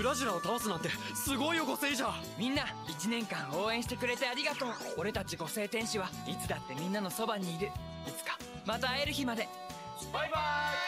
ブラジラを倒すなんてすごいよ五星じゃみんな1年間応援してくれてありがとう。俺たち五星天使はいつだってみんなのそばにいる。いつかまた会える日まで。バイバイ。